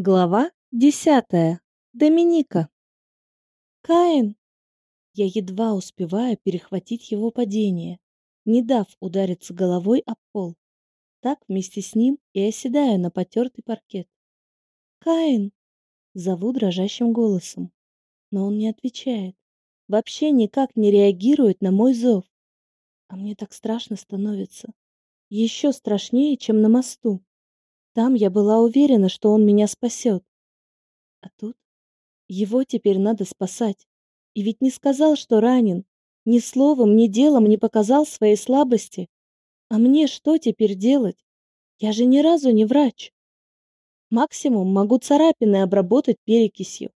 Глава десятая. Доминика. Каин. Я едва успеваю перехватить его падение, не дав удариться головой об пол. Так вместе с ним и оседаю на потертый паркет. Каин. Зову дрожащим голосом. Но он не отвечает. Вообще никак не реагирует на мой зов. А мне так страшно становится. Еще страшнее, чем на мосту. Там я была уверена, что он меня спасет. А тут его теперь надо спасать. И ведь не сказал, что ранен. Ни словом, ни делом не показал своей слабости. А мне что теперь делать? Я же ни разу не врач. Максимум могу царапины обработать перекисью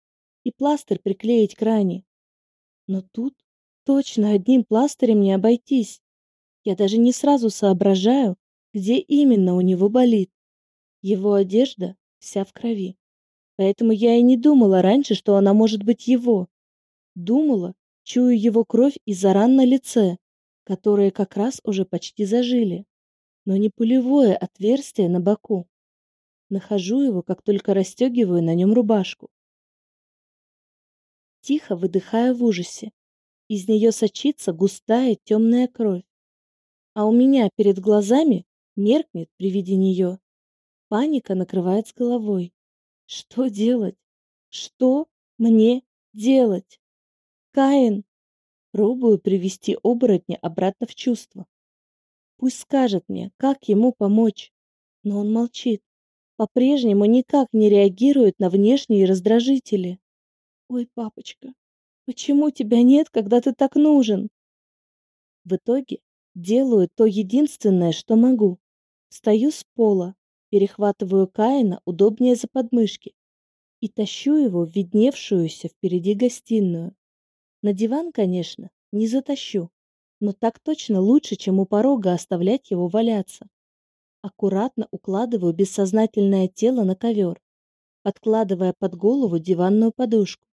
и пластырь приклеить к ране. Но тут точно одним пластырем не обойтись. Я даже не сразу соображаю, где именно у него болит его одежда вся в крови. Поэтому я и не думала раньше, что она может быть его. Думала, чую его кровь из-за ран на лице, которые как раз уже почти зажили, но не пулевое отверстие на боку. Нахожу его, как только расстегиваю на нем рубашку. Тихо выдыхая в ужасе. Из нее сочится густая темная кровь. А у меня перед глазами меркнет при виде нее Паника накрывает с головой. Что делать? Что мне делать? Каин! Пробую привести оборотня обратно в чувство. Пусть скажет мне, как ему помочь. Но он молчит. По-прежнему никак не реагирует на внешние раздражители. Ой, папочка, почему тебя нет, когда ты так нужен? В итоге делаю то единственное, что могу. Встаю с пола, перехватываю Каина удобнее за подмышки и тащу его в видневшуюся впереди гостиную. На диван, конечно, не затащу, но так точно лучше, чем у порога оставлять его валяться. Аккуратно укладываю бессознательное тело на ковер, подкладывая под голову диванную подушку.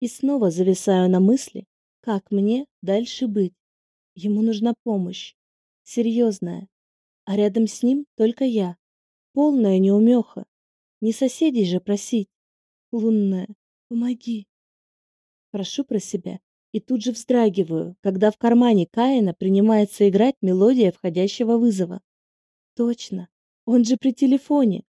И снова зависаю на мысли, как мне дальше быть. Ему нужна помощь. Серьезная. А рядом с ним только я полная неумеха. Не соседей же просить. Лунная, помоги. Прошу про себя и тут же вздрагиваю, когда в кармане Каина принимается играть мелодия входящего вызова. Точно, он же при телефоне.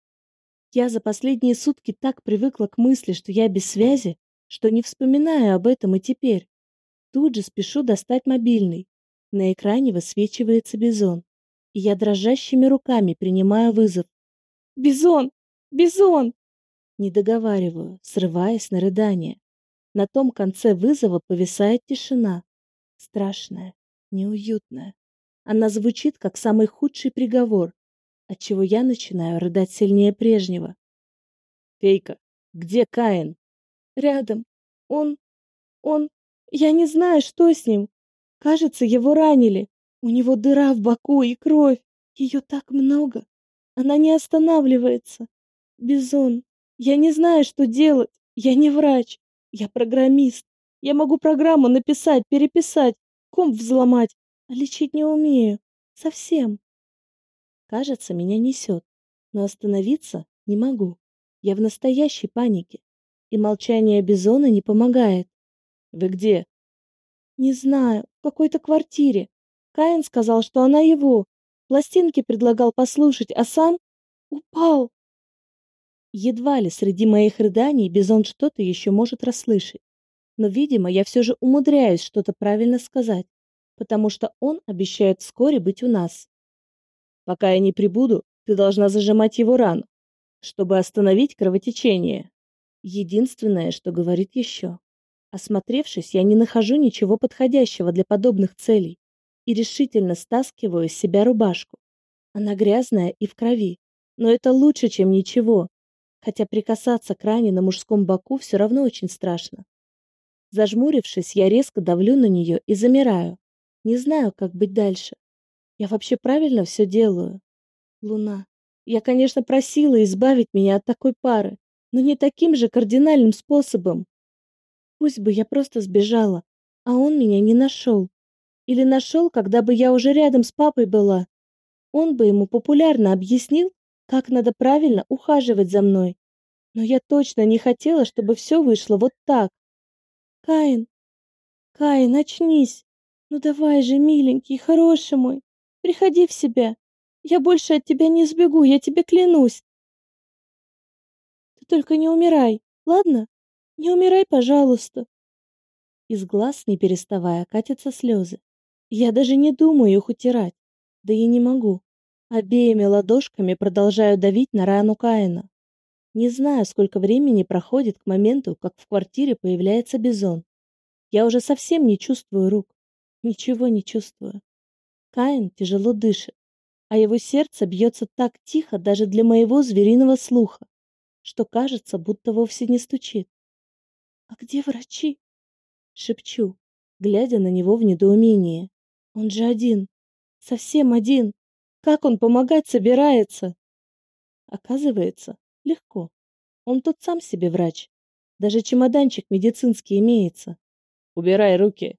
Я за последние сутки так привыкла к мысли, что я без связи, что не вспоминаю об этом и теперь. Тут же спешу достать мобильный. На экране высвечивается Бизон. И я дрожащими руками принимаю вызов. Бизон! Бизон!» Не договариваю, срываясь на рыдание. На том конце вызова повисает тишина. Страшная, неуютная. Она звучит, как самый худший приговор, отчего я начинаю рыдать сильнее прежнего. «Фейка, где Каин?» «Рядом. Он... он... Я не знаю, что с ним. Кажется, его ранили. У него дыра в боку и кровь. Ее так много. Она не останавливается. Бизон, я не знаю, что делать. Я не врач. Я программист. Я могу программу написать, переписать, комп взломать, а лечить не умею. Совсем. Кажется, меня несет, но остановиться не могу. Я в настоящей панике, и молчание Бизона не помогает. Вы где? Не знаю, в какой-то квартире. Каин сказал, что она его, пластинки предлагал послушать, а сам упал. Едва ли среди моих рыданий Бизон что-то еще может расслышать. Но, видимо, я все же умудряюсь что-то правильно сказать, потому что он обещает вскоре быть у нас. Пока я не прибуду, ты должна зажимать его рану, чтобы остановить кровотечение. Единственное, что говорит еще. Осмотревшись, я не нахожу ничего подходящего для подобных целей и решительно стаскиваю с себя рубашку. Она грязная и в крови, но это лучше, чем ничего. Хотя прикасаться к ране на мужском боку все равно очень страшно. Зажмурившись, я резко давлю на нее и замираю. Не знаю, как быть дальше. Я вообще правильно все делаю? Луна. Я, конечно, просила избавить меня от такой пары, но не таким же кардинальным способом. Пусть бы я просто сбежала, а он меня не нашел или нашел, когда бы я уже рядом с папой была. Он бы ему популярно объяснил, как надо правильно ухаживать за мной. Но я точно не хотела, чтобы все вышло вот так. Каин, Каин, очнись. Ну давай же, миленький, хороший мой, приходи в себя. Я больше от тебя не сбегу, я тебе клянусь. Ты только не умирай, ладно? Не умирай, пожалуйста. Из глаз, не переставая, катятся слезы. Я даже не думаю их утирать. Да я не могу. Обеими ладошками продолжаю давить на рану Каина. Не знаю, сколько времени проходит к моменту, как в квартире появляется Бизон. Я уже совсем не чувствую рук. Ничего не чувствую. Каин тяжело дышит, а его сердце бьется так тихо даже для моего звериного слуха, что кажется, будто вовсе не стучит. «А где врачи?» — шепчу, глядя на него в недоумении. Он же один. Совсем один. Как он помогать собирается? Оказывается, легко. Он тут сам себе врач. Даже чемоданчик медицинский имеется. Убирай руки.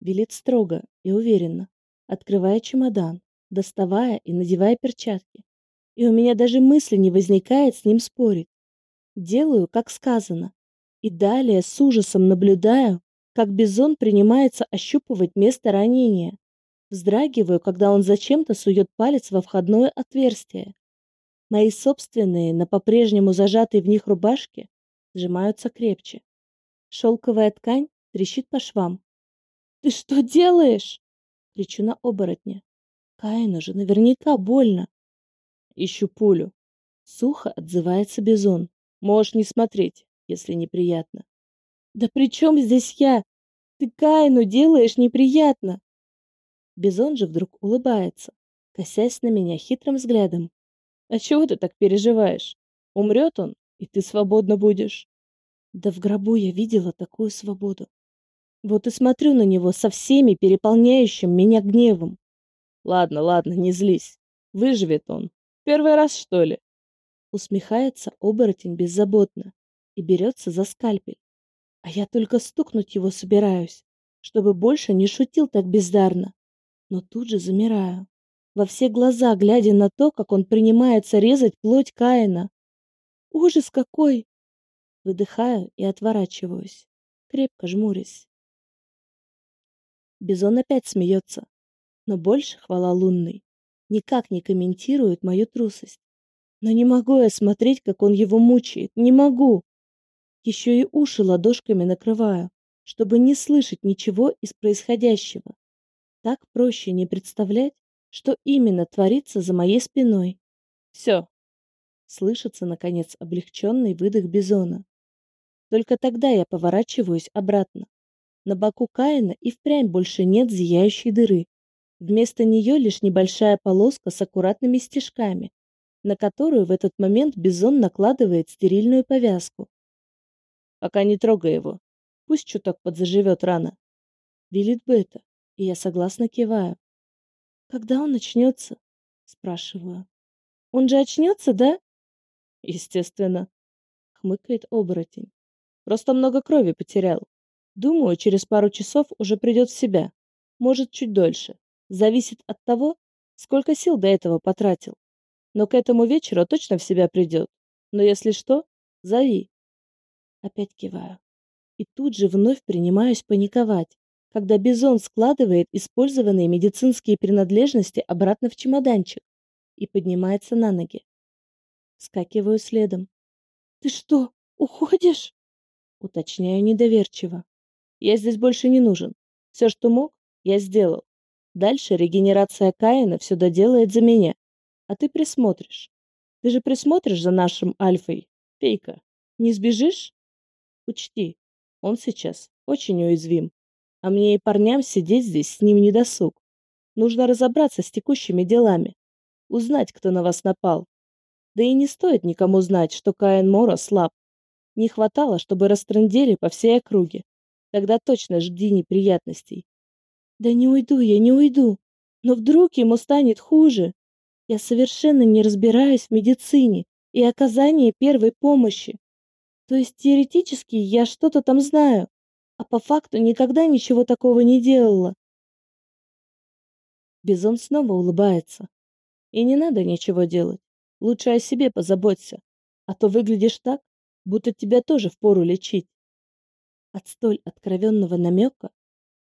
Велит строго и уверенно, открывая чемодан, доставая и надевая перчатки. И у меня даже мысли не возникает с ним спорить. Делаю, как сказано. И далее с ужасом наблюдаю, как Бизон принимается ощупывать место ранения. Вздрагиваю, когда он зачем-то сует палец во входное отверстие. Мои собственные, на по-прежнему зажатой в них рубашки сжимаются крепче. Шелковая ткань трещит по швам. «Ты что делаешь?» — кричу на оборотня. «Кайну же наверняка больно». «Ищу пулю». Сухо отзывается Бизон. «Можешь не смотреть, если неприятно». Да при чем здесь я? Ты Кайну делаешь неприятно. Бизон же вдруг улыбается, косясь на меня хитрым взглядом. А чего ты так переживаешь? Умрет он, и ты свободно будешь. Да в гробу я видела такую свободу. Вот и смотрю на него со всеми переполняющим меня гневом. Ладно, ладно, не злись. Выживет он. Первый раз, что ли? Усмехается оборотень беззаботно и берется за скальпель. А я только стукнуть его собираюсь, чтобы больше не шутил так бездарно. Но тут же замираю, во все глаза глядя на то, как он принимается резать плоть Каина. Ужас какой! Выдыхаю и отворачиваюсь, крепко жмурясь. Бизон опять смеется, но больше, хвала лунной, никак не комментирует мою трусость. Но не могу я смотреть, как он его мучает, не могу. еще и уши ладошками накрываю, чтобы не слышать ничего из происходящего. Так проще не представлять, что именно творится за моей спиной. Все. Слышится, наконец, облегченный выдох Бизона. Только тогда я поворачиваюсь обратно. На боку Каина и впрямь больше нет зияющей дыры. Вместо нее лишь небольшая полоска с аккуратными стежками, на которую в этот момент Бизон накладывает стерильную повязку. Пока не трогай его. Пусть чуток подзаживет рано. Велит Бета, и я согласно киваю. Когда он очнется? Спрашиваю. Он же очнется, да? Естественно. Хмыкает оборотень. Просто много крови потерял. Думаю, через пару часов уже придет в себя. Может, чуть дольше. Зависит от того, сколько сил до этого потратил. Но к этому вечеру точно в себя придет. Но если что, зови опять киваю. И тут же вновь принимаюсь паниковать, когда Бизон складывает использованные медицинские принадлежности обратно в чемоданчик и поднимается на ноги. Скакиваю следом. «Ты что, уходишь?» Уточняю недоверчиво. «Я здесь больше не нужен. Все, что мог, я сделал. Дальше регенерация Каина все доделает за меня. А ты присмотришь. Ты же присмотришь за нашим Альфой, Фейка. Не сбежишь?» Учти, он сейчас очень уязвим. А мне и парням сидеть здесь с ним не досуг. Нужно разобраться с текущими делами. Узнать, кто на вас напал. Да и не стоит никому знать, что Каин Мора слаб. Не хватало, чтобы растрындели по всей округе. Тогда точно жди неприятностей. Да не уйду я, не уйду. Но вдруг ему станет хуже. Я совершенно не разбираюсь в медицине и оказании первой помощи. То есть теоретически я что-то там знаю, а по факту никогда ничего такого не делала. Бизон снова улыбается. И не надо ничего делать. Лучше о себе позаботься, а то выглядишь так, будто тебя тоже впору лечить. От столь откровенного намека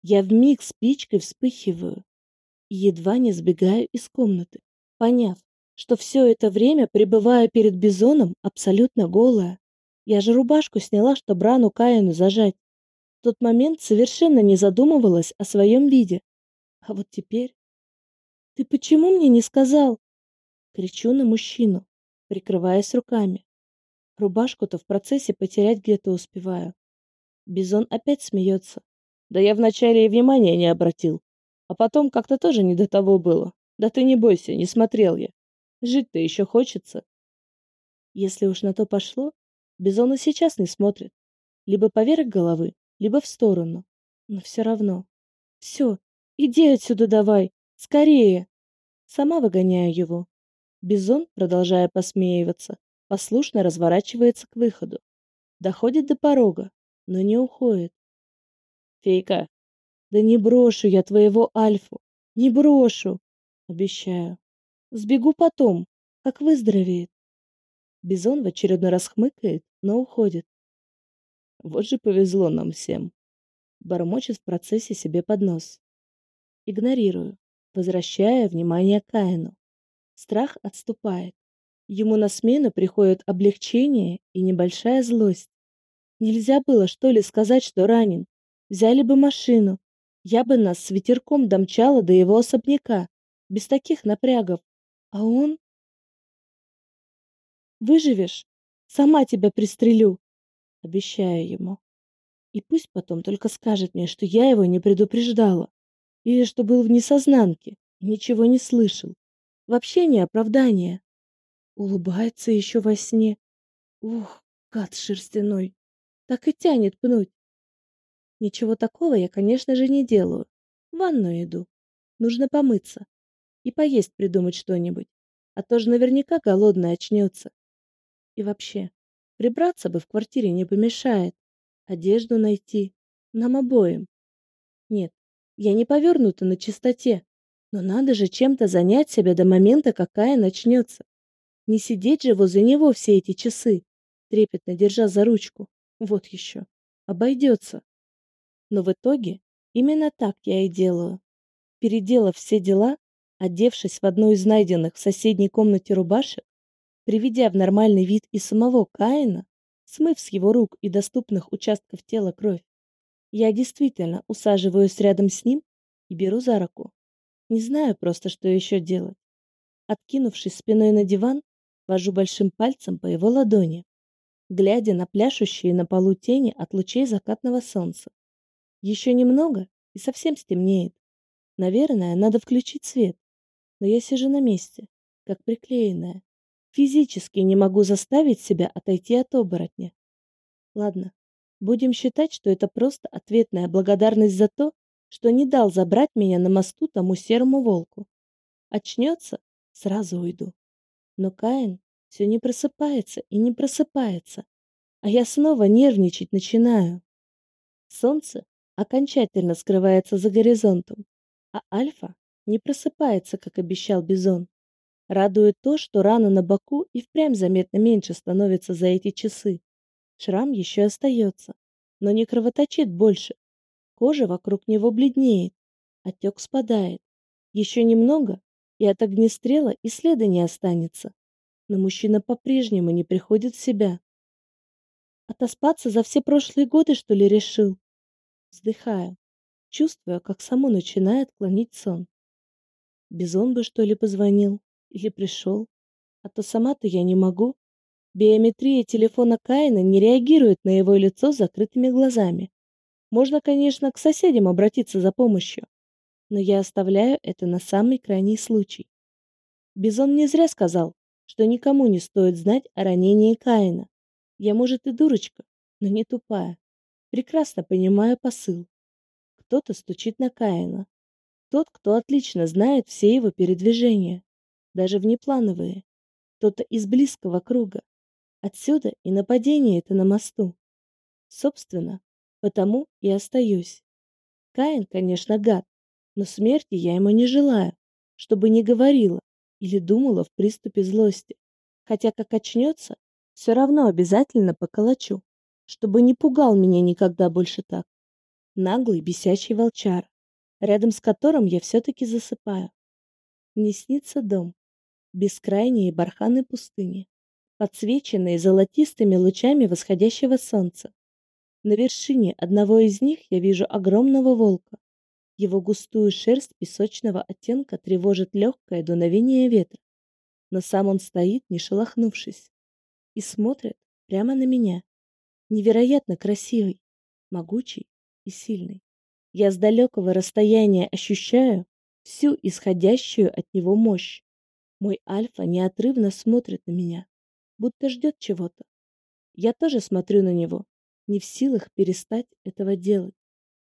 я вмиг спичкой вспыхиваю и едва не сбегаю из комнаты, поняв, что все это время пребываю перед Бизоном абсолютно голая. Я же рубашку сняла, чтобы рану Каину зажать. В тот момент совершенно не задумывалась о своем виде. А вот теперь... «Ты почему мне не сказал?» Кричу на мужчину, прикрываясь руками. Рубашку-то в процессе потерять где-то успеваю. Бизон опять смеется. «Да я вначале и внимания не обратил. А потом как-то тоже не до того было. Да ты не бойся, не смотрел я. Жить-то еще хочется». Если уж на то пошло, Бизонус сейчас не смотрит. Либо поверх головы, либо в сторону. Но все равно. Все, иди отсюда давай, скорее. Сама выгоняю его. Бизон, продолжая посмеиваться, послушно разворачивается к выходу. Доходит до порога, но не уходит. Фейка. Да не брошу я твоего Альфу. Не брошу. Обещаю. Сбегу потом, как выздоровеет. Бизон в очередной раз хмыкает, но уходит. Вот же повезло нам всем. Бормочет в процессе себе под нос. Игнорирую, возвращая внимание Каину. Страх отступает. Ему на смену приходит облегчение и небольшая злость. Нельзя было, что ли, сказать, что ранен. Взяли бы машину. Я бы нас с ветерком домчала до его особняка. Без таких напрягов. А он... Выживешь? Сама тебя пристрелю. Обещаю ему. И пусть потом только скажет мне, что я его не предупреждала. Или что был в несознанке и ничего не слышал. Вообще не оправдание. Улыбается еще во сне. Ух, гад шерстяной так и тянет пнуть. Ничего такого я, конечно же, не делаю. В ванную иду. Нужно помыться. И поесть придумать что-нибудь. А то же наверняка голодный очнется. и вообще, прибраться бы в квартире не помешает. Одежду найти. Нам обоим. Нет, я не повернута на чистоте. Но надо же чем-то занять себя до момента, какая начнется. Не сидеть же возле него все эти часы, трепетно держа за ручку. Вот еще. Обойдется. Но в итоге именно так я и делаю. Переделав все дела, одевшись в одну из найденных в соседней комнате рубашек, приведя в нормальный вид и самого Каина, смыв с его рук и доступных участков тела кровь. Я действительно усаживаюсь рядом с ним и беру за руку. Не знаю просто, что еще делать. Откинувшись спиной на диван, вожу большим пальцем по его ладони, глядя на пляшущие на полу тени от лучей закатного солнца. Еще немного, и совсем стемнеет. Наверное, надо включить свет. Но я сижу на месте, как приклеенная, Физически не могу заставить себя отойти от оборотня. Ладно, будем считать, что это просто ответная благодарность за то, что не дал забрать меня на мосту тому серому волку. Очнется, сразу уйду. Но Каин все не просыпается и не просыпается, а я снова нервничать начинаю. Солнце окончательно скрывается за горизонтом, а Альфа не просыпается, как обещал Бизон. Радует то, что рана на боку и впрямь заметно меньше становится за эти часы. Шрам еще остается, но не кровоточит больше. Кожа вокруг него бледнеет, отек спадает. Еще немного, и от огнестрела и следа не останется. Но мужчина по-прежнему не приходит в себя. Отоспаться за все прошлые годы, что ли, решил? Вздыхаю, чувствуя, как само начинает клонить сон. Бизон бы, что ли, позвонил? или пришел. А то сама-то я не могу. Биометрия телефона Каина не реагирует на его лицо закрытыми глазами. Можно, конечно, к соседям обратиться за помощью, но я оставляю это на самый крайний случай. Бизон не зря сказал, что никому не стоит знать о ранении Каина. Я, может, и дурочка, но не тупая. Прекрасно понимаю посыл. Кто-то стучит на Каина. Тот, кто отлично знает все его передвижения даже внеплановые. Кто-то из близкого круга. Отсюда и нападение это на мосту. Собственно, потому и остаюсь. Каин, конечно, гад, но смерти я ему не желаю, чтобы не говорила или думала в приступе злости. Хотя как очнется, все равно обязательно поколочу, чтобы не пугал меня никогда больше так. Наглый бесячий волчар, рядом с которым я все-таки засыпаю. Мне снится дом, бескрайние барханы пустыни, подсвеченные золотистыми лучами восходящего солнца. На вершине одного из них я вижу огромного волка. Его густую шерсть песочного оттенка тревожит легкое дуновение ветра. Но сам он стоит, не шелохнувшись, и смотрит прямо на меня. Невероятно красивый, могучий и сильный. Я с далекого расстояния ощущаю всю исходящую от него мощь. Мой Альфа неотрывно смотрит на меня, будто ждет чего-то. Я тоже смотрю на него, не в силах перестать этого делать.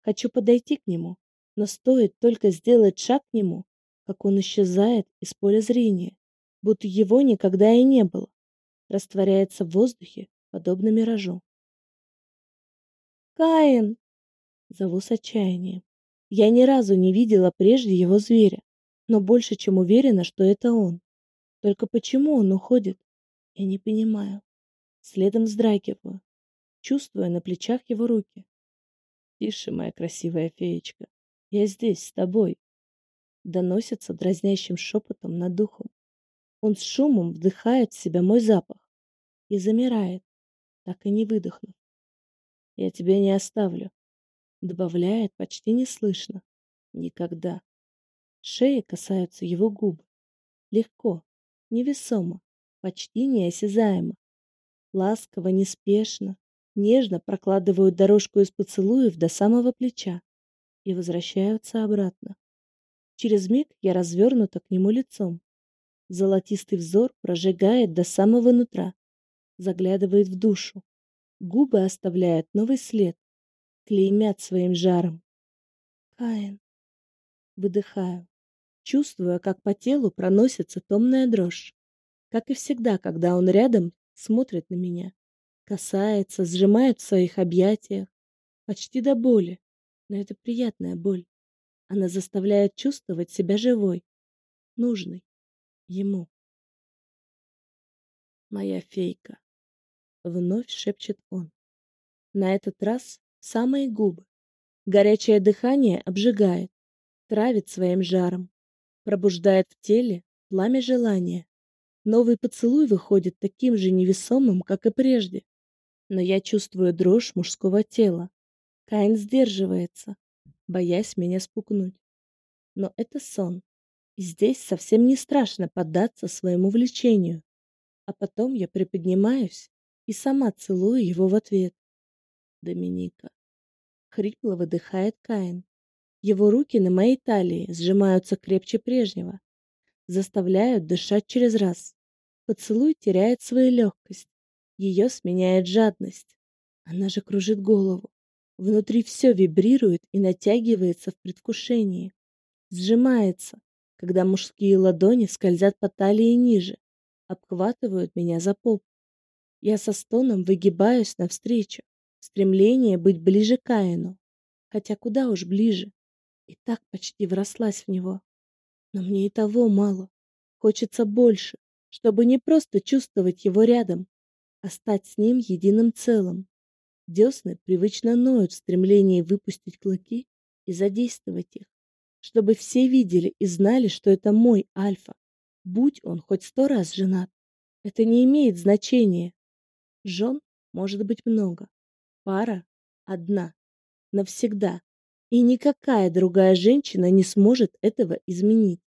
Хочу подойти к нему, но стоит только сделать шаг к нему, как он исчезает из поля зрения, будто его никогда и не было, растворяется в воздухе, подобно миражу. «Каин!» — зову с отчаянием. Я ни разу не видела прежде его зверя но больше чем уверена, что это он. Только почему он уходит? Я не понимаю. Следом вздрагиваю, чувствуя на плечах его руки. «Тише, моя красивая феечка, я здесь, с тобой!» Доносится дразнящим шепотом над духом. Он с шумом вдыхает в себя мой запах и замирает, так и не выдохнув. «Я тебя не оставлю», — добавляет почти неслышно. «Никогда». Шеи касаются его губ. Легко, невесомо, почти неосязаемо. Ласково, неспешно, нежно прокладывают дорожку из поцелуев до самого плеча и возвращаются обратно. Через миг я развернута к нему лицом. Золотистый взор прожигает до самого нутра, заглядывает в душу. Губы оставляют новый след, клеймят своим жаром. Каин. Выдыхаю чувствуя, как по телу проносится томная дрожь. Как и всегда, когда он рядом, смотрит на меня. Касается, сжимает в своих объятиях. Почти до боли. Но это приятная боль. Она заставляет чувствовать себя живой. Нужной. Ему. «Моя фейка», — вновь шепчет он. На этот раз самые губы. Горячее дыхание обжигает, травит своим жаром пробуждает в теле пламя желания. Новый поцелуй выходит таким же невесомым, как и прежде. Но я чувствую дрожь мужского тела. Каин сдерживается, боясь меня спугнуть. Но это сон. И здесь совсем не страшно поддаться своему влечению. А потом я приподнимаюсь и сама целую его в ответ. Доминика. Хрипло выдыхает Каин. Его руки на моей талии сжимаются крепче прежнего, заставляют дышать через раз. Поцелуй теряет свою легкость. Ее сменяет жадность. Она же кружит голову. Внутри все вибрирует и натягивается в предвкушении. Сжимается, когда мужские ладони скользят по талии ниже, обхватывают меня за поп. Я со стоном выгибаюсь навстречу. Стремление быть ближе к Каину. Хотя куда уж ближе. И так почти врослась в него. Но мне и того мало. Хочется больше, чтобы не просто чувствовать его рядом, а стать с ним единым целым. Десны привычно ноют в стремлении выпустить клыки и задействовать их, чтобы все видели и знали, что это мой Альфа. Будь он хоть сто раз женат, это не имеет значения. Жен может быть много, пара — одна, навсегда. И никакая другая женщина не сможет этого изменить.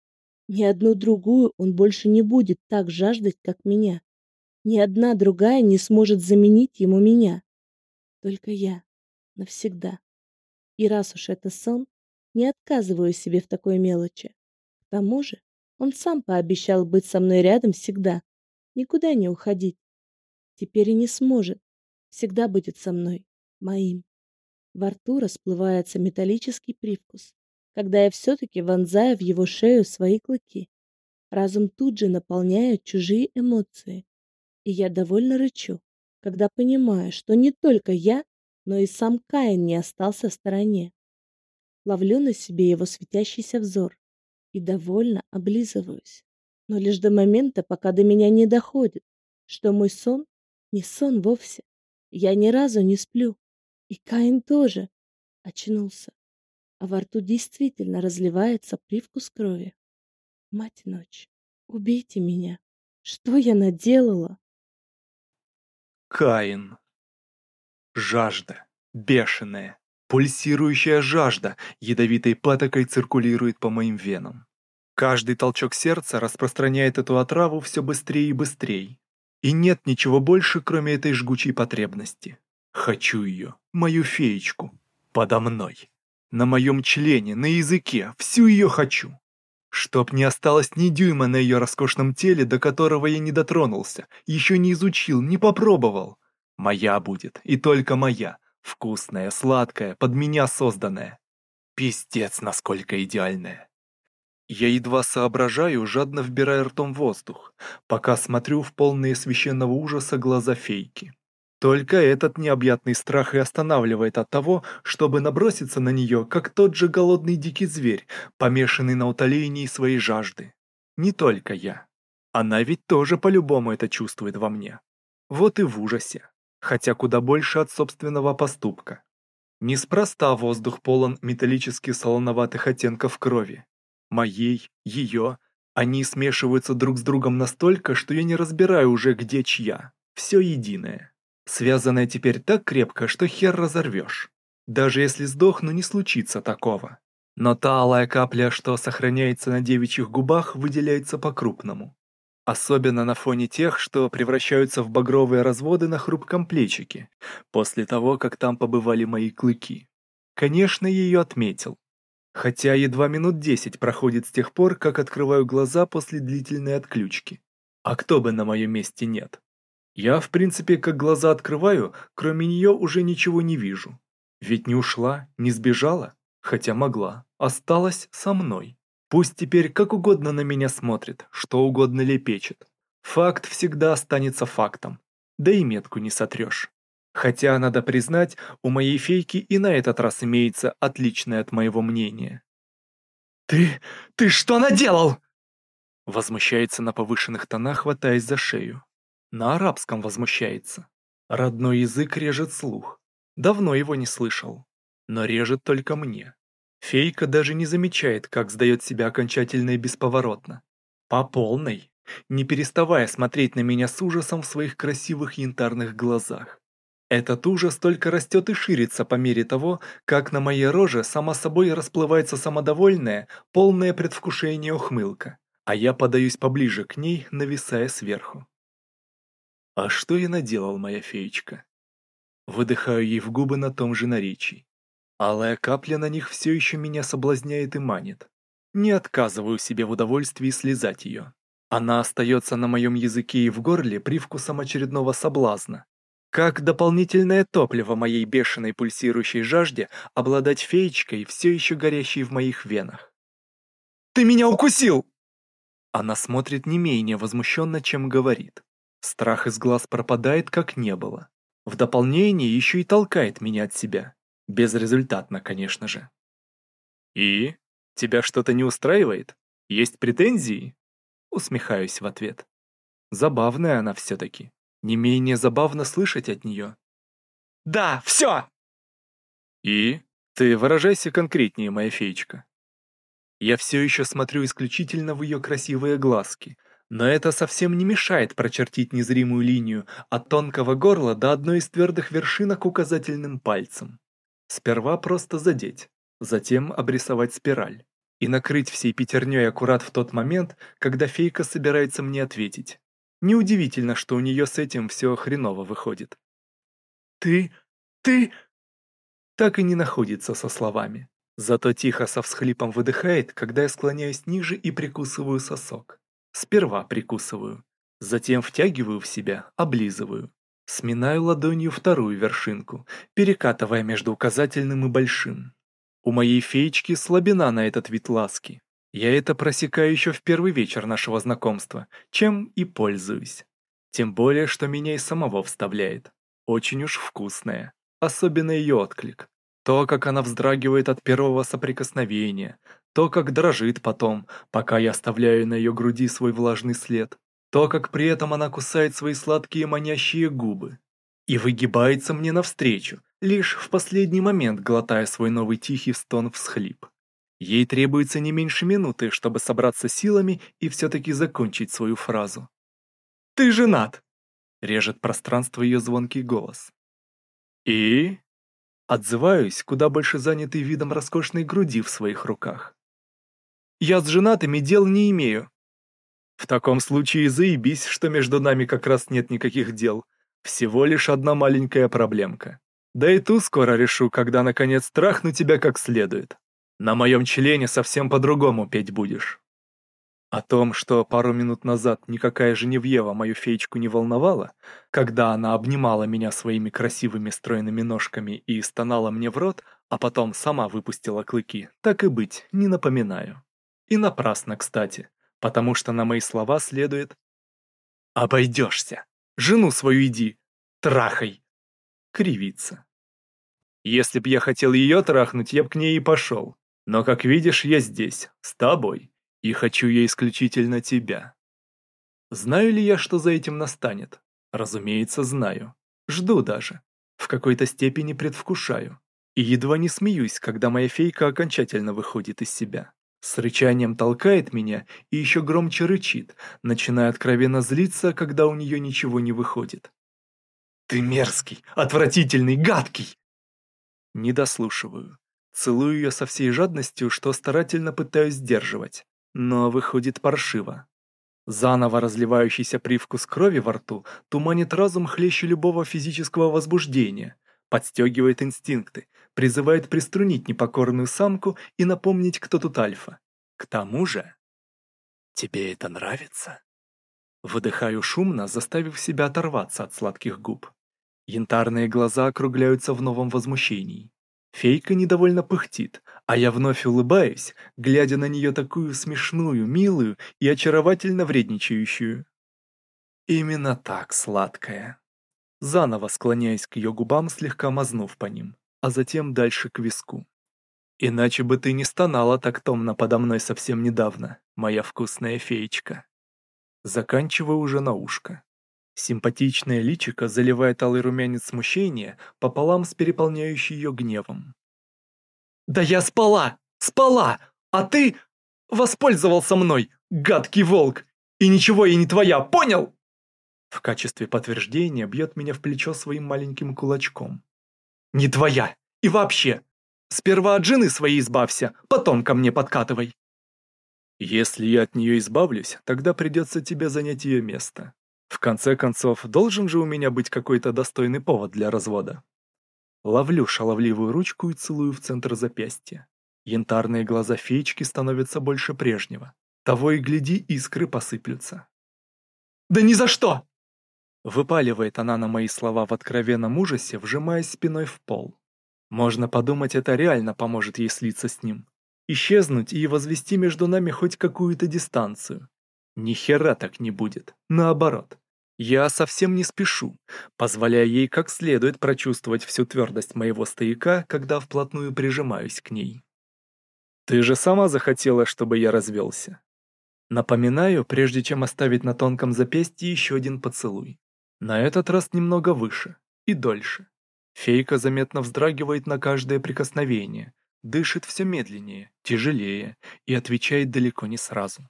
Ни одну другую он больше не будет так жаждать, как меня. Ни одна другая не сможет заменить ему меня. Только я. Навсегда. И раз уж это сон, не отказываю себе в такой мелочи. К тому же, он сам пообещал быть со мной рядом всегда. Никуда не уходить. Теперь и не сможет. Всегда будет со мной. Моим. Вартура сплывается металлический привкус, когда я все-таки вонзаю в его шею свои клыки. Разум тут же наполняет чужие эмоции. И я довольно рычу, когда понимаю, что не только я, но и сам Каин не остался в стороне. Ловлю на себе его светящийся взор и довольно облизываюсь. Но лишь до момента, пока до меня не доходит, что мой сон не сон вовсе. Я ни разу не сплю. И Каин тоже очнулся, а во рту действительно разливается привкус крови. Мать ночь, убейте меня! Что я наделала? Каин. Жажда, бешеная, пульсирующая жажда, ядовитой патокой циркулирует по моим венам. Каждый толчок сердца распространяет эту отраву все быстрее и быстрее. И нет ничего больше, кроме этой жгучей потребности. Хочу ее мою феечку, подо мной, на моем члене, на языке, всю ее хочу. Чтоб не осталось ни дюйма на ее роскошном теле, до которого я не дотронулся, еще не изучил, не попробовал. Моя будет, и только моя, вкусная, сладкая, под меня созданная. Пиздец, насколько идеальная. Я едва соображаю, жадно вбирая ртом воздух, пока смотрю в полные священного ужаса глаза фейки. Только этот необъятный страх и останавливает от того, чтобы наброситься на нее, как тот же голодный дикий зверь, помешанный на утолении своей жажды. Не только я. Она ведь тоже по-любому это чувствует во мне. Вот и в ужасе. Хотя куда больше от собственного поступка. Неспроста воздух полон металлически солоноватых оттенков крови. Моей, ее. Они смешиваются друг с другом настолько, что я не разбираю уже, где чья. Все единое связанная теперь так крепко, что хер разорвешь. Даже если сдохну, не случится такого. Но та алая капля, что сохраняется на девичьих губах, выделяется по-крупному. Особенно на фоне тех, что превращаются в багровые разводы на хрупком плечике, после того, как там побывали мои клыки. Конечно, ее отметил. Хотя едва минут десять проходит с тех пор, как открываю глаза после длительной отключки. А кто бы на моем месте нет? Я, в принципе, как глаза открываю, кроме нее уже ничего не вижу. Ведь не ушла, не сбежала, хотя могла, осталась со мной. Пусть теперь как угодно на меня смотрит, что угодно лепечет. Факт всегда останется фактом, да и метку не сотрешь. Хотя, надо признать, у моей фейки и на этот раз имеется отличное от моего мнения. «Ты... ты что наделал?» Возмущается на повышенных тонах, хватаясь за шею. На арабском возмущается. Родной язык режет слух. Давно его не слышал. Но режет только мне. Фейка даже не замечает, как сдает себя окончательно и бесповоротно. По полной, не переставая смотреть на меня с ужасом в своих красивых янтарных глазах. Этот ужас только растет и ширится по мере того, как на моей роже само собой расплывается самодовольная, полное предвкушение ухмылка, а я подаюсь поближе к ней, нависая сверху. А что я наделал, моя феечка? Выдыхаю ей в губы на том же наречии. Алая капля на них все еще меня соблазняет и манит. Не отказываю себе в удовольствии слезать ее. Она остается на моем языке и в горле привкусом очередного соблазна. Как дополнительное топливо моей бешеной пульсирующей жажде обладать феечкой, все еще горящей в моих венах. «Ты меня укусил!» Она смотрит не менее возмущенно, чем говорит. Страх из глаз пропадает, как не было. В дополнение еще и толкает меня от себя. Безрезультатно, конечно же. «И? Тебя что-то не устраивает? Есть претензии?» Усмехаюсь в ответ. Забавная она все-таки. Не менее забавно слышать от нее. «Да, все!» «И? Ты выражайся конкретнее, моя феечка». Я все еще смотрю исключительно в ее красивые глазки — но это совсем не мешает прочертить незримую линию от тонкого горла до одной из твердых вершинок указательным пальцем. Сперва просто задеть, затем обрисовать спираль. И накрыть всей пятерней аккурат в тот момент, когда фейка собирается мне ответить. Неудивительно, что у нее с этим все хреново выходит. «Ты... ты...» Так и не находится со словами. Зато тихо со всхлипом выдыхает, когда я склоняюсь ниже и прикусываю сосок. Сперва прикусываю, затем втягиваю в себя, облизываю. Сминаю ладонью вторую вершинку, перекатывая между указательным и большим. У моей феечки слабина на этот вид ласки. Я это просекаю еще в первый вечер нашего знакомства, чем и пользуюсь. Тем более, что меня и самого вставляет. Очень уж вкусная. Особенно ее отклик. То, как она вздрагивает от первого соприкосновения, то, как дрожит потом, пока я оставляю на ее груди свой влажный след, то, как при этом она кусает свои сладкие манящие губы и выгибается мне навстречу, лишь в последний момент глотая свой новый тихий стон всхлип. Ей требуется не меньше минуты, чтобы собраться силами и все-таки закончить свою фразу. «Ты женат!» — режет пространство ее звонкий голос. «И?» Отзываюсь, куда больше занятый видом роскошной груди в своих руках. Я с женатыми дел не имею». «В таком случае заебись, что между нами как раз нет никаких дел. Всего лишь одна маленькая проблемка. Да и ту скоро решу, когда наконец трахну тебя как следует. На моем члене совсем по-другому петь будешь». О том, что пару минут назад никакая Женевьева мою феечку не волновала, когда она обнимала меня своими красивыми стройными ножками и стонала мне в рот, а потом сама выпустила клыки, так и быть, не напоминаю. И напрасно, кстати, потому что на мои слова следует «Обойдешься! Жену свою иди! Трахай!» Кривится. Если б я хотел ее трахнуть, я б к ней и пошел. Но, как видишь, я здесь, с тобой, и хочу я исключительно тебя. Знаю ли я, что за этим настанет? Разумеется, знаю. Жду даже. В какой-то степени предвкушаю. И едва не смеюсь, когда моя фейка окончательно выходит из себя. С рычанием толкает меня и еще громче рычит, начиная откровенно злиться, когда у нее ничего не выходит. «Ты мерзкий, отвратительный, гадкий!» Не дослушиваю. Целую ее со всей жадностью, что старательно пытаюсь сдерживать, но выходит паршиво. Заново разливающийся привкус крови во рту туманит разум хлеще любого физического возбуждения – подстегивает инстинкты, призывает приструнить непокорную самку и напомнить, кто тут альфа. К тому же... «Тебе это нравится?» Выдыхаю шумно, заставив себя оторваться от сладких губ. Янтарные глаза округляются в новом возмущении. Фейка недовольно пыхтит, а я вновь улыбаюсь, глядя на нее такую смешную, милую и очаровательно вредничающую. Именно так, сладкая заново склоняясь к ее губам, слегка мазнув по ним, а затем дальше к виску. «Иначе бы ты не стонала так томно подо мной совсем недавно, моя вкусная феечка». Заканчиваю уже на ушко. Симпатичная личика, заливает алый румянец смущения пополам с переполняющей ее гневом. «Да я спала! Спала! А ты воспользовался мной, гадкий волк! И ничего я не твоя, понял?» В качестве подтверждения бьет меня в плечо своим маленьким кулачком. «Не твоя! И вообще! Сперва от жены своей избавься, потом ко мне подкатывай!» «Если я от нее избавлюсь, тогда придется тебе занять ее место. В конце концов, должен же у меня быть какой-то достойный повод для развода». Ловлю шаловливую ручку и целую в центр запястья. Янтарные глаза феечки становятся больше прежнего. Того и гляди, искры посыплются. «Да ни за что!» Выпаливает она на мои слова в откровенном ужасе, вжимаясь спиной в пол. Можно подумать, это реально поможет ей слиться с ним. Исчезнуть и возвести между нами хоть какую-то дистанцию. Ни хера так не будет. Наоборот. Я совсем не спешу, позволяя ей как следует прочувствовать всю твердость моего стояка, когда вплотную прижимаюсь к ней. «Ты же сама захотела, чтобы я развелся». Напоминаю, прежде чем оставить на тонком запястье еще один поцелуй. На этот раз немного выше и дольше. Фейка заметно вздрагивает на каждое прикосновение, дышит все медленнее, тяжелее и отвечает далеко не сразу.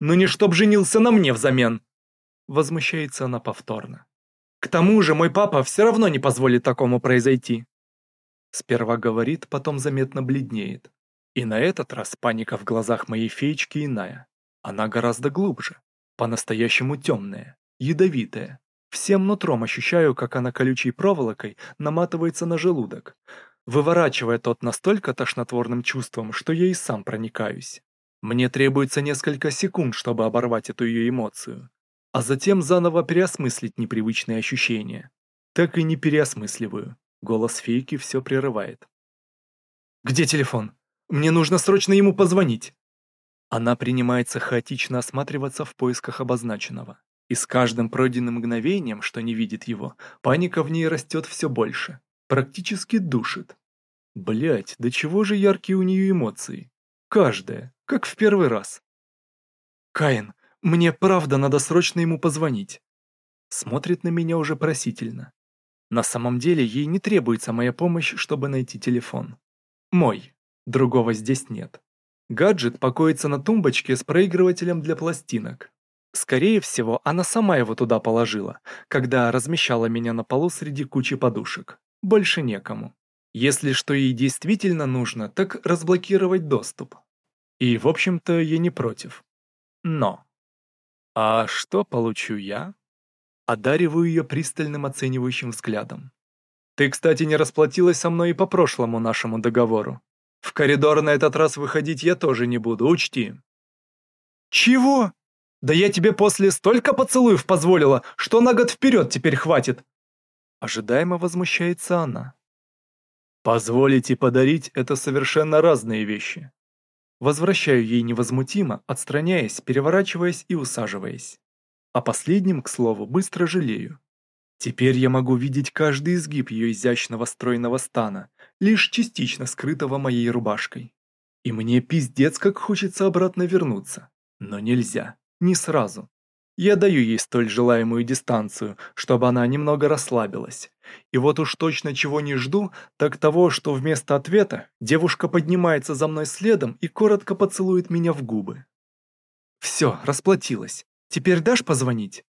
«Ну не чтоб женился на мне взамен!» Возмущается она повторно. «К тому же мой папа все равно не позволит такому произойти!» Сперва говорит, потом заметно бледнеет. И на этот раз паника в глазах моей феечки иная. Она гораздо глубже, по-настоящему темная, ядовитая, Всем нутром ощущаю, как она колючей проволокой наматывается на желудок, выворачивая тот настолько тошнотворным чувством, что я и сам проникаюсь. Мне требуется несколько секунд, чтобы оборвать эту ее эмоцию, а затем заново переосмыслить непривычные ощущения. Так и не переосмысливаю. Голос фейки все прерывает. «Где телефон? Мне нужно срочно ему позвонить!» Она принимается хаотично осматриваться в поисках обозначенного. И с каждым пройденным мгновением, что не видит его, паника в ней растет все больше. Практически душит. Блять, до да чего же яркие у нее эмоции. Каждая, как в первый раз. «Каин, мне правда надо срочно ему позвонить». Смотрит на меня уже просительно. На самом деле ей не требуется моя помощь, чтобы найти телефон. Мой. Другого здесь нет. Гаджет покоится на тумбочке с проигрывателем для пластинок. Скорее всего, она сама его туда положила, когда размещала меня на полу среди кучи подушек. Больше некому. Если что ей действительно нужно, так разблокировать доступ. И, в общем-то, я не против. Но. А что получу я? Одариваю ее пристальным оценивающим взглядом. Ты, кстати, не расплатилась со мной и по прошлому нашему договору. В коридор на этот раз выходить я тоже не буду, учти. Чего? Да я тебе после столько поцелуев позволила, что на год вперед теперь хватит!» Ожидаемо возмущается она. «Позволить и подарить – это совершенно разные вещи». Возвращаю ей невозмутимо, отстраняясь, переворачиваясь и усаживаясь. А последнем, к слову, быстро жалею. Теперь я могу видеть каждый изгиб ее изящного стройного стана, лишь частично скрытого моей рубашкой. И мне пиздец как хочется обратно вернуться, но нельзя не сразу. Я даю ей столь желаемую дистанцию, чтобы она немного расслабилась. И вот уж точно чего не жду, так того, что вместо ответа девушка поднимается за мной следом и коротко поцелует меня в губы. «Все, расплатилась. Теперь дашь позвонить?»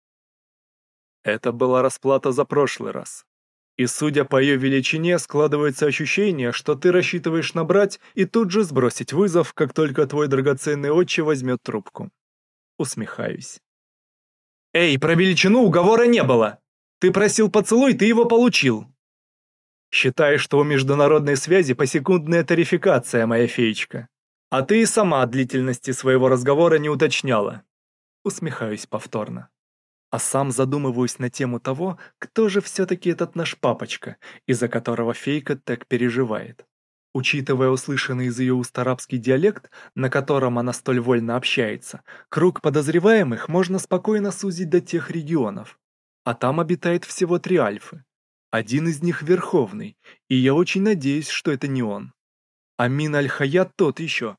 Это была расплата за прошлый раз. И судя по ее величине, складывается ощущение, что ты рассчитываешь набрать и тут же сбросить вызов, как только твой драгоценный отче возьмет трубку. Усмехаюсь. «Эй, про величину уговора не было! Ты просил поцелуй, ты его получил!» «Считай, что у международной связи посекундная тарификация, моя феечка. А ты и сама длительности своего разговора не уточняла». Усмехаюсь повторно. А сам задумываюсь на тему того, кто же все-таки этот наш папочка, из-за которого фейка так переживает. Учитывая услышанный из ее уст арабский диалект, на котором она столь вольно общается, круг подозреваемых можно спокойно сузить до тех регионов. А там обитает всего три альфы. Один из них верховный, и я очень надеюсь, что это не он. Амин Аль-Хаят тот еще.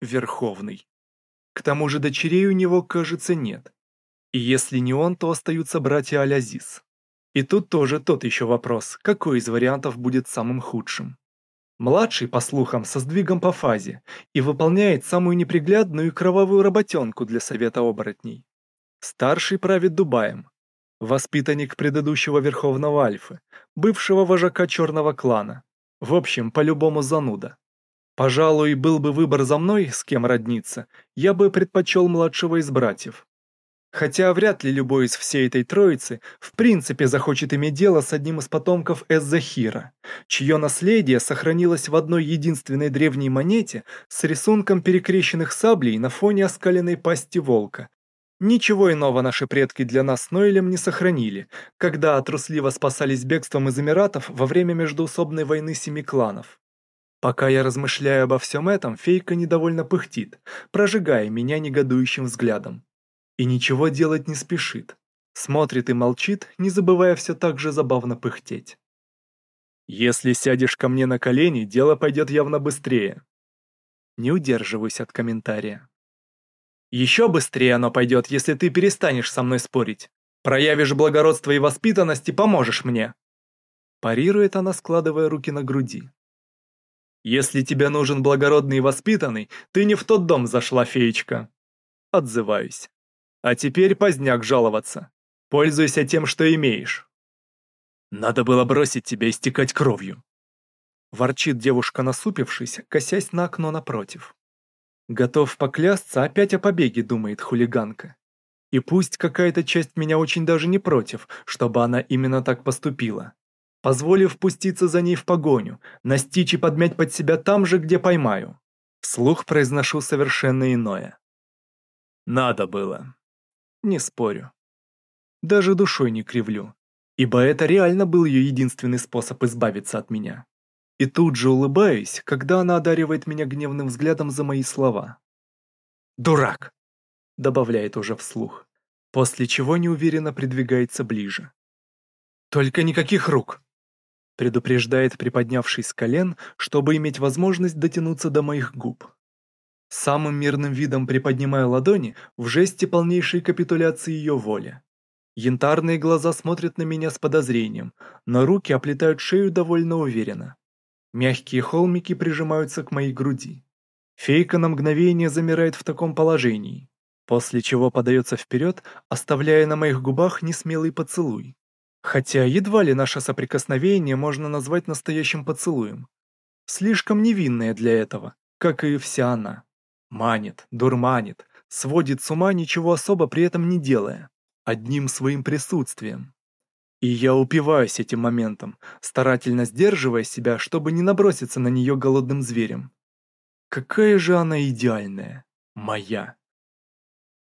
Верховный. К тому же дочерей у него, кажется, нет. И если не он, то остаются братья Аль-Азиз. И тут тоже тот еще вопрос, какой из вариантов будет самым худшим. Младший, по слухам, со сдвигом по фазе и выполняет самую неприглядную и кровавую работенку для Совета оборотней. Старший правит Дубаем. Воспитанник предыдущего Верховного Альфы, бывшего вожака Черного Клана. В общем, по-любому зануда. Пожалуй, был бы выбор за мной, с кем родниться, я бы предпочел младшего из братьев. Хотя вряд ли любой из всей этой троицы в принципе захочет иметь дело с одним из потомков Эззахира, чье наследие сохранилось в одной единственной древней монете с рисунком перекрещенных саблей на фоне оскаленной пасти волка. Ничего иного наши предки для нас с Нойлем не сохранили, когда трусливо спасались бегством из Эмиратов во время междоусобной войны семи кланов. Пока я размышляю обо всем этом, фейка недовольно пыхтит, прожигая меня негодующим взглядом и ничего делать не спешит. Смотрит и молчит, не забывая все так же забавно пыхтеть. «Если сядешь ко мне на колени, дело пойдет явно быстрее». Не удерживаюсь от комментария. «Еще быстрее оно пойдет, если ты перестанешь со мной спорить. Проявишь благородство и воспитанность и поможешь мне». Парирует она, складывая руки на груди. «Если тебе нужен благородный и воспитанный, ты не в тот дом зашла, феечка». Отзываюсь. А теперь поздняк жаловаться. Пользуйся тем, что имеешь. Надо было бросить тебя истекать кровью. Ворчит девушка, насупившись, косясь на окно напротив. Готов поклясться, опять о побеге думает хулиганка. И пусть какая-то часть меня очень даже не против, чтобы она именно так поступила. Позволив пуститься за ней в погоню, настичь и подмять под себя там же, где поймаю. Вслух произношу совершенно иное. Надо было не спорю. Даже душой не кривлю, ибо это реально был ее единственный способ избавиться от меня. И тут же улыбаюсь, когда она одаривает меня гневным взглядом за мои слова. «Дурак!» – добавляет уже вслух, после чего неуверенно придвигается ближе. «Только никаких рук!» – предупреждает приподнявшись с колен, чтобы иметь возможность дотянуться до моих губ самым мирным видом приподнимая ладони в жесте полнейшей капитуляции ее воли. Янтарные глаза смотрят на меня с подозрением, но руки оплетают шею довольно уверенно. Мягкие холмики прижимаются к моей груди. Фейка на мгновение замирает в таком положении, после чего подается вперед, оставляя на моих губах несмелый поцелуй. Хотя едва ли наше соприкосновение можно назвать настоящим поцелуем. Слишком невинное для этого, как и вся она. Манит, дурманит, сводит с ума, ничего особо при этом не делая, одним своим присутствием. И я упиваюсь этим моментом, старательно сдерживая себя, чтобы не наброситься на нее голодным зверем. Какая же она идеальная, моя.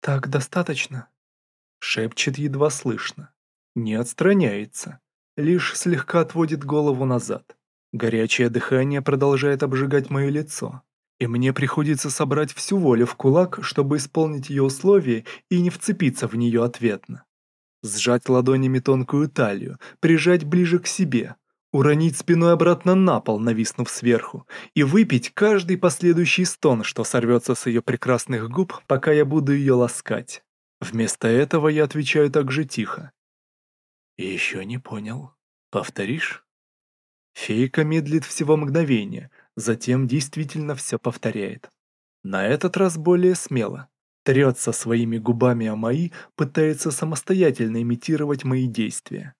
«Так достаточно?» — шепчет едва слышно. Не отстраняется, лишь слегка отводит голову назад. Горячее дыхание продолжает обжигать мое лицо и мне приходится собрать всю волю в кулак, чтобы исполнить ее условия и не вцепиться в нее ответно. Сжать ладонями тонкую талию, прижать ближе к себе, уронить спиной обратно на пол, нависнув сверху, и выпить каждый последующий стон, что сорвется с ее прекрасных губ, пока я буду ее ласкать. Вместо этого я отвечаю так же тихо. «Еще не понял. Повторишь?» Фейка медлит всего мгновения затем действительно все повторяет. На этот раз более смело. Трется своими губами о мои, пытается самостоятельно имитировать мои действия.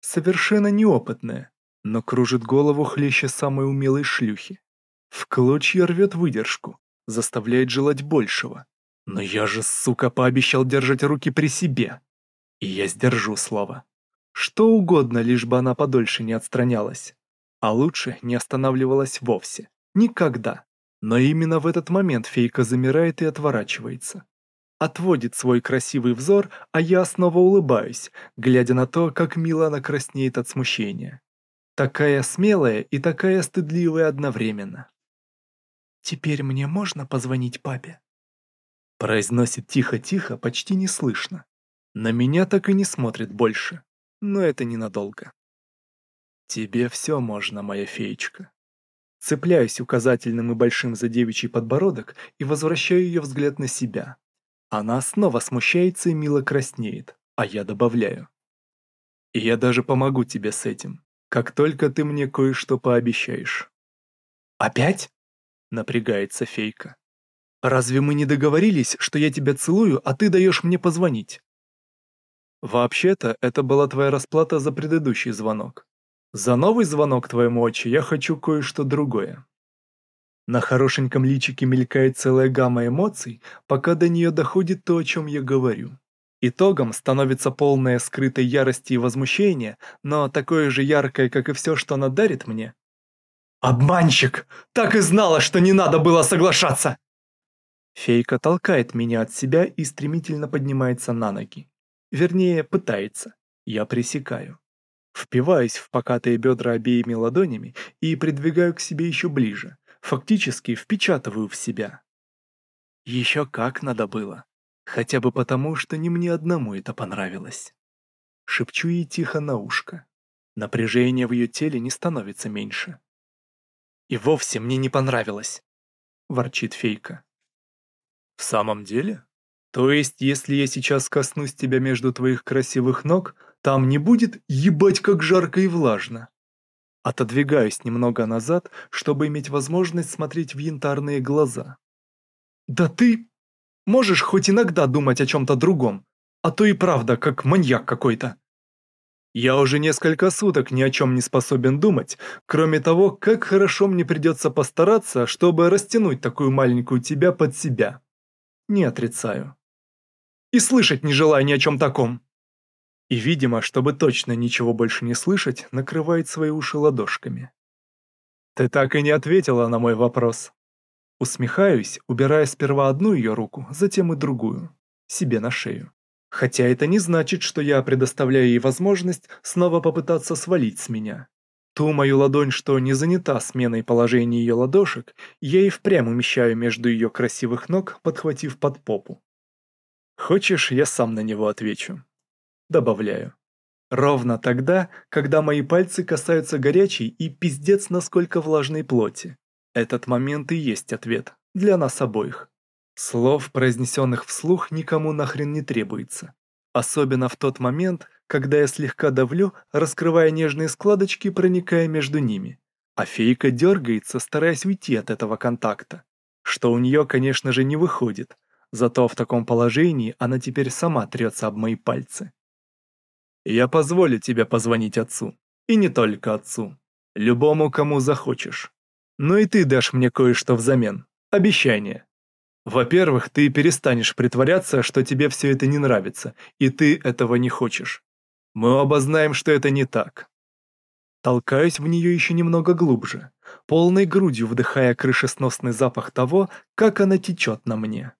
Совершенно неопытная, но кружит голову хлеще самой умелой шлюхи. В клочья рвет выдержку, заставляет желать большего. Но я же, сука, пообещал держать руки при себе. И я сдержу слово. Что угодно, лишь бы она подольше не отстранялась а лучше не останавливалась вовсе. Никогда. Но именно в этот момент фейка замирает и отворачивается. Отводит свой красивый взор, а я снова улыбаюсь, глядя на то, как мило она краснеет от смущения. Такая смелая и такая стыдливая одновременно. «Теперь мне можно позвонить папе?» Произносит тихо-тихо, почти неслышно. На меня так и не смотрит больше, но это ненадолго. «Тебе все можно, моя феечка». Цепляюсь указательным и большим за девичий подбородок и возвращаю ее взгляд на себя. Она снова смущается и мило краснеет, а я добавляю. «И я даже помогу тебе с этим, как только ты мне кое-что пообещаешь». «Опять?» — напрягается фейка. «Разве мы не договорились, что я тебя целую, а ты даешь мне позвонить?» «Вообще-то, это была твоя расплата за предыдущий звонок. За новый звонок твоему отче я хочу кое-что другое. На хорошеньком личике мелькает целая гамма эмоций, пока до нее доходит то, о чем я говорю. Итогом становится полное скрытой ярости и возмущения, но такое же яркое, как и все, что она дарит мне. «Обманщик! Так и знала, что не надо было соглашаться!» Фейка толкает меня от себя и стремительно поднимается на ноги. Вернее, пытается. Я пресекаю впиваясь в покатые бедра обеими ладонями и придвигаю к себе еще ближе, фактически впечатываю в себя. Еще как надо было. Хотя бы потому, что не мне одному это понравилось. Шепчу ей тихо на ушко. Напряжение в ее теле не становится меньше. «И вовсе мне не понравилось!» – ворчит Фейка. «В самом деле? То есть, если я сейчас коснусь тебя между твоих красивых ног – там не будет ебать как жарко и влажно. Отодвигаюсь немного назад, чтобы иметь возможность смотреть в янтарные глаза. Да ты можешь хоть иногда думать о чем-то другом, а то и правда, как маньяк какой-то. Я уже несколько суток ни о чем не способен думать, кроме того, как хорошо мне придется постараться, чтобы растянуть такую маленькую тебя под себя. Не отрицаю. И слышать не желаю ни о чем таком и, видимо, чтобы точно ничего больше не слышать, накрывает свои уши ладошками. «Ты так и не ответила на мой вопрос». Усмехаюсь, убирая сперва одну ее руку, затем и другую, себе на шею. Хотя это не значит, что я предоставляю ей возможность снова попытаться свалить с меня. Ту мою ладонь, что не занята сменой положения ее ладошек, я и впрямь умещаю между ее красивых ног, подхватив под попу. «Хочешь, я сам на него отвечу?» добавляю. Ровно тогда, когда мои пальцы касаются горячей и пиздец насколько влажной плоти. Этот момент и есть ответ. Для нас обоих. Слов, произнесенных вслух, никому нахрен не требуется. Особенно в тот момент, когда я слегка давлю, раскрывая нежные складочки, проникая между ними. А фейка дергается, стараясь уйти от этого контакта. Что у нее, конечно же, не выходит. Зато в таком положении она теперь сама трется об мои пальцы. Я позволю тебе позвонить отцу. И не только отцу. Любому, кому захочешь. Но ну и ты дашь мне кое-что взамен. Обещание. Во-первых, ты перестанешь притворяться, что тебе все это не нравится, и ты этого не хочешь. Мы обознаем, что это не так. Толкаюсь в нее еще немного глубже, полной грудью вдыхая крышесносный запах того, как она течет на мне.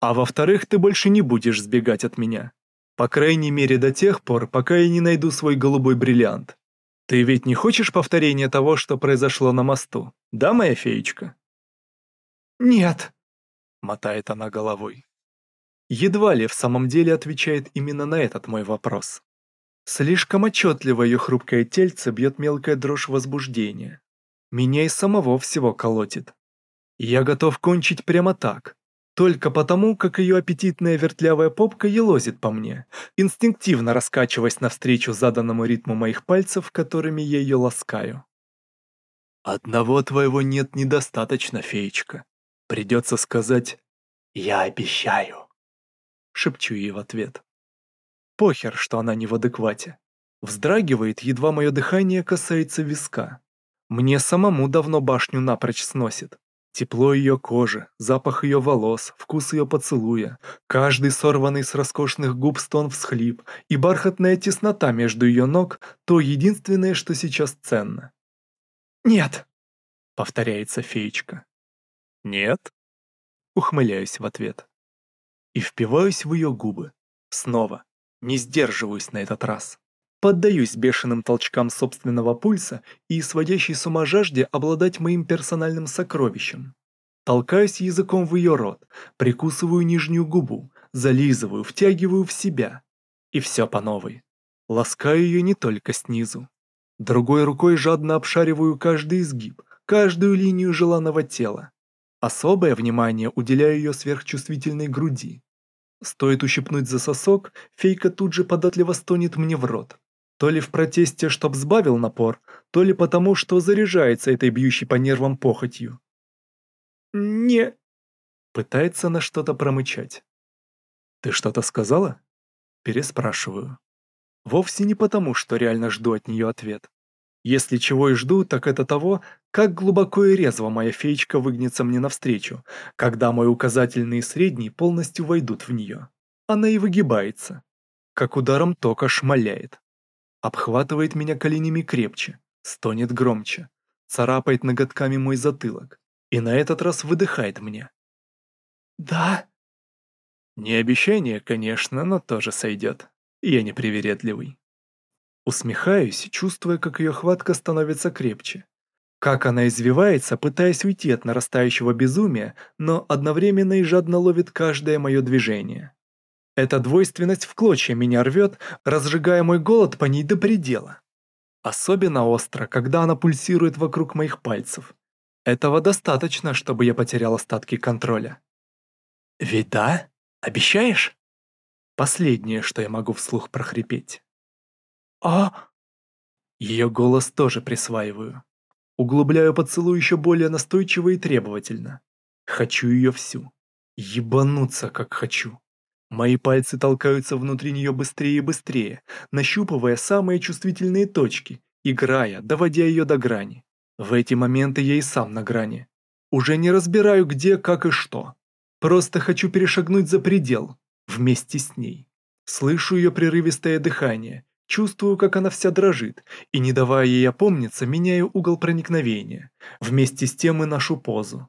А во-вторых, ты больше не будешь сбегать от меня. По крайней мере до тех пор, пока я не найду свой голубой бриллиант. Ты ведь не хочешь повторения того, что произошло на мосту, да, моя феечка?» «Нет», — мотает она головой. Едва ли в самом деле отвечает именно на этот мой вопрос. Слишком отчетливо ее хрупкое тельце бьет мелкая дрожь возбуждения. Меня и самого всего колотит. Я готов кончить прямо так, только потому, как ее аппетитная вертлявая попка елозит по мне, инстинктивно раскачиваясь навстречу заданному ритму моих пальцев, которыми я ее ласкаю. «Одного твоего нет недостаточно, феечка. Придется сказать «Я обещаю», — шепчу ей в ответ. Похер, что она не в адеквате. Вздрагивает, едва мое дыхание касается виска. Мне самому давно башню напрочь сносит. Тепло ее кожи, запах ее волос, вкус ее поцелуя, каждый сорванный с роскошных губ стон всхлип и бархатная теснота между ее ног – то единственное, что сейчас ценно. «Нет!» – повторяется феечка. «Нет?» – ухмыляюсь в ответ. И впиваюсь в ее губы. Снова. Не сдерживаюсь на этот раз поддаюсь бешеным толчкам собственного пульса и сводящей с ума жажде обладать моим персональным сокровищем. Толкаюсь языком в ее рот, прикусываю нижнюю губу, зализываю, втягиваю в себя. И все по новой. Ласкаю ее не только снизу. Другой рукой жадно обшариваю каждый изгиб, каждую линию желанного тела. Особое внимание уделяю ее сверхчувствительной груди. Стоит ущипнуть за сосок, фейка тут же податливо стонет мне в рот, то ли в протесте, чтоб сбавил напор, то ли потому, что заряжается этой бьющей по нервам похотью. «Не...» Пытается на что-то промычать. «Ты что-то сказала?» Переспрашиваю. Вовсе не потому, что реально жду от нее ответ. Если чего и жду, так это того, как глубоко и резво моя феечка выгнется мне навстречу, когда мой указательный и средний полностью войдут в нее. Она и выгибается, как ударом тока шмаляет обхватывает меня коленями крепче, стонет громче, царапает ноготками мой затылок и на этот раз выдыхает мне. «Да?» «Не обещание, конечно, но тоже сойдет. Я не привередливый». Усмехаюсь, чувствуя, как ее хватка становится крепче. Как она извивается, пытаясь уйти от нарастающего безумия, но одновременно и жадно ловит каждое мое движение. Эта двойственность в клочья меня рвет, разжигая мой голод по ней до предела. Особенно остро, когда она пульсирует вокруг моих пальцев. Этого достаточно, чтобы я потерял остатки контроля. «Ведь да? Обещаешь?» Последнее, что я могу вслух прохрипеть. «А...» Ее голос тоже присваиваю. Углубляю поцелуй еще более настойчиво и требовательно. Хочу ее всю. Ебануться, как хочу. Мои пальцы толкаются внутри нее быстрее и быстрее, нащупывая самые чувствительные точки, играя, доводя ее до грани. В эти моменты я и сам на грани. Уже не разбираю где, как и что. Просто хочу перешагнуть за предел, вместе с ней. Слышу ее прерывистое дыхание, чувствую, как она вся дрожит, и, не давая ей опомниться, меняю угол проникновения. Вместе с тем и нашу позу.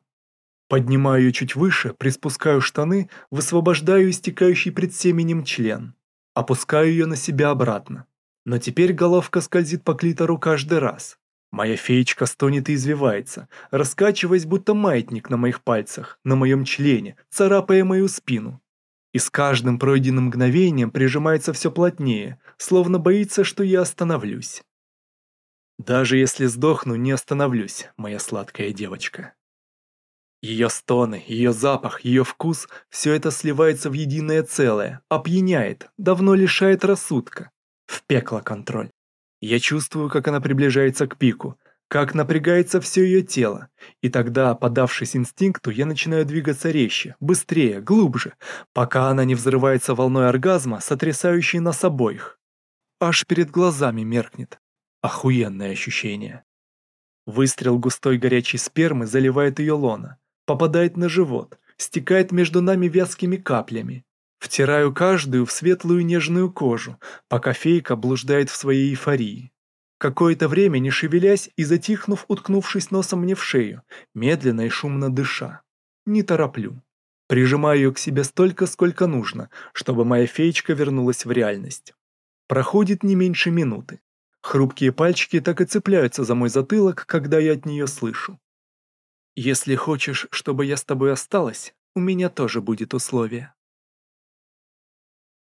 Поднимаю ее чуть выше, приспускаю штаны, высвобождаю истекающий пред семенем член. Опускаю ее на себя обратно. Но теперь головка скользит по клитору каждый раз. Моя феечка стонет и извивается, раскачиваясь, будто маятник на моих пальцах, на моем члене, царапая мою спину. И с каждым пройденным мгновением прижимается все плотнее, словно боится, что я остановлюсь. Даже если сдохну, не остановлюсь, моя сладкая девочка. Ее стоны, ее запах, ее вкус – все это сливается в единое целое, опьяняет, давно лишает рассудка. В пекло контроль. Я чувствую, как она приближается к пику, как напрягается все ее тело, и тогда, подавшись инстинкту, я начинаю двигаться резче, быстрее, глубже, пока она не взрывается волной оргазма, сотрясающей нас обоих. Аж перед глазами меркнет. Охуенное ощущение. Выстрел густой горячей спермы заливает ее лона, попадает на живот, стекает между нами вязкими каплями. Втираю каждую в светлую нежную кожу, пока фейка блуждает в своей эйфории. Какое-то время не шевелясь и затихнув, уткнувшись носом мне в шею, медленно и шумно дыша. Не тороплю. Прижимаю ее к себе столько, сколько нужно, чтобы моя феечка вернулась в реальность. Проходит не меньше минуты. Хрупкие пальчики так и цепляются за мой затылок, когда я от нее слышу. Если хочешь, чтобы я с тобой осталась, у меня тоже будет условие.